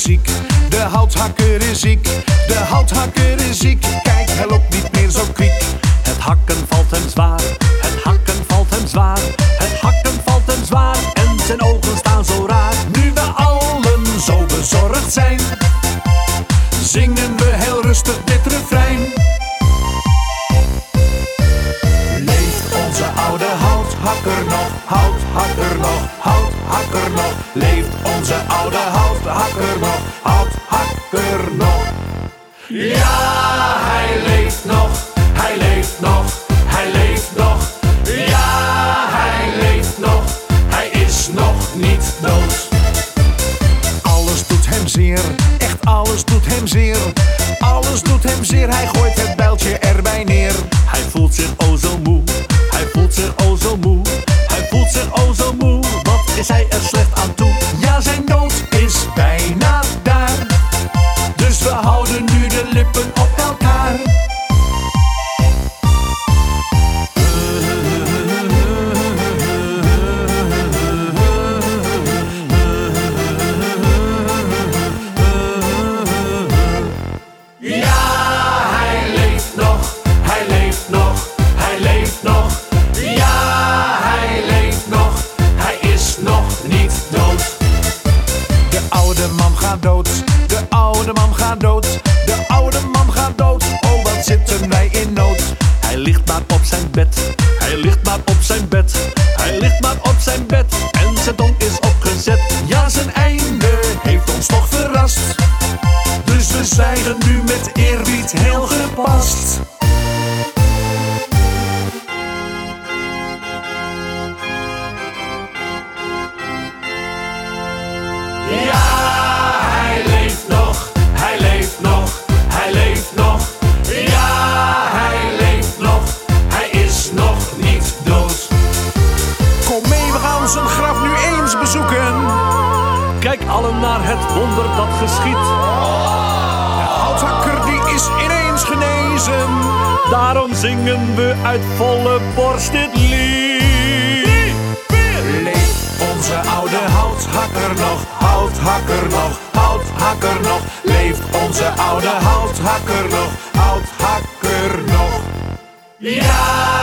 ziek, de houthakker is ziek, de houthakker is ziek. Kijk, hij loopt niet meer zo kwiek. Het hakken valt hem zwaar, het hakken valt hem zwaar, het hakken valt hem zwaar. En zijn ogen staan zo raar. Nu we allen zo bezorgd zijn, zingen we heel rustig dit refrein. Leeft onze oude houthakker nog, houthakker nog, houthakker Leeft onze oude houthakker nog, houthakker nog. Ja, hij leeft nog, hij leeft nog, hij leeft nog. Ja, hij leeft nog, hij is nog niet dood. Alles doet hem zeer, echt alles doet hem zeer. Alles doet hem zeer, hij gooit het bijltje de oude man gaat dood, de oude man gaat dood. Oh, wat zitten wij in nood. Hij ligt maar op zijn bed, hij ligt maar op zijn bed, hij ligt maar op zijn bed en zijn tong is opgezet. Ja, zijn einde heeft ons toch verrast. Dus we zwijgen nu met Kijk allen naar het wonder dat geschiet. Houthakker die is ineens genezen. Daarom zingen we uit volle borst dit lied. Leeft onze oude houthakker nog, houthakker nog, houthakker nog. Leeft onze oude houthakker nog, houthakker nog. Ja,